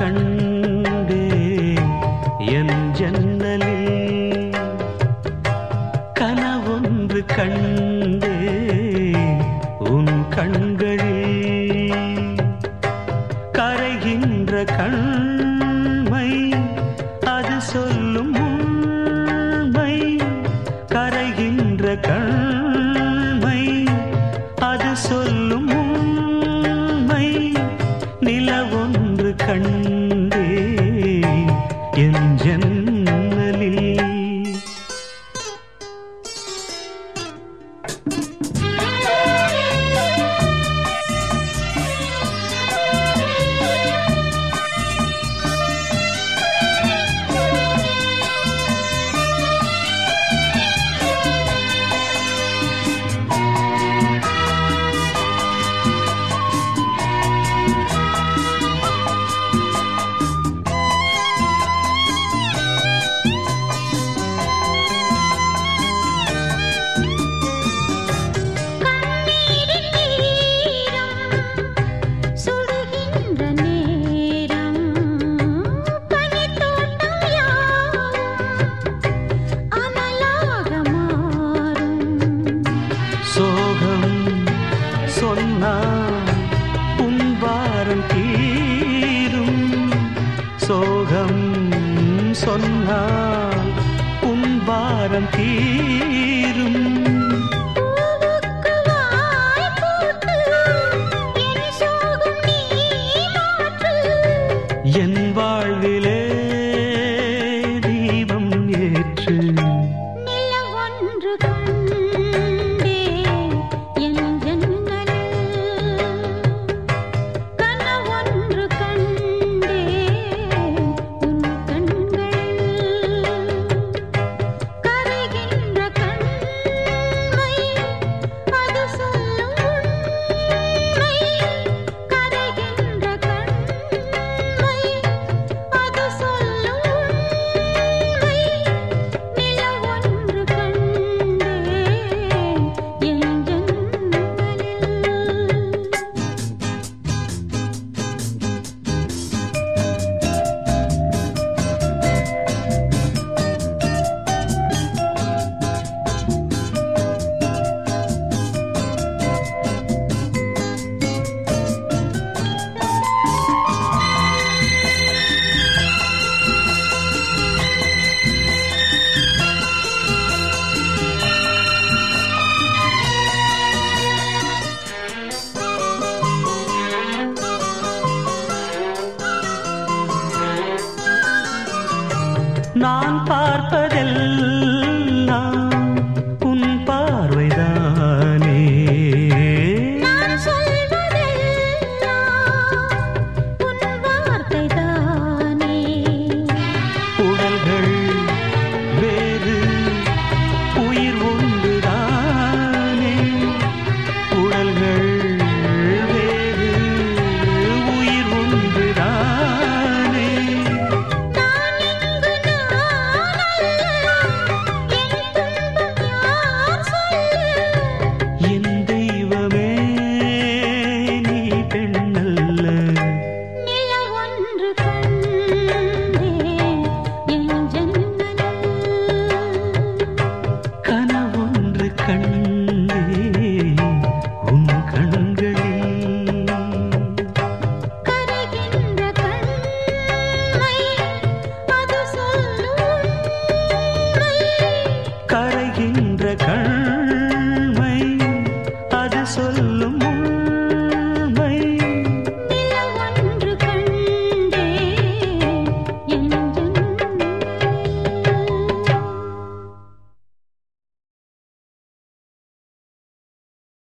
கண்டே என் ஜன்னலில் கனவொன்று கண்டே உன் கண்களில் கரைகின்ற கண் சொன்னால் உன் பாரம் தீரும். நான் பார்ப்பதெல்லாம்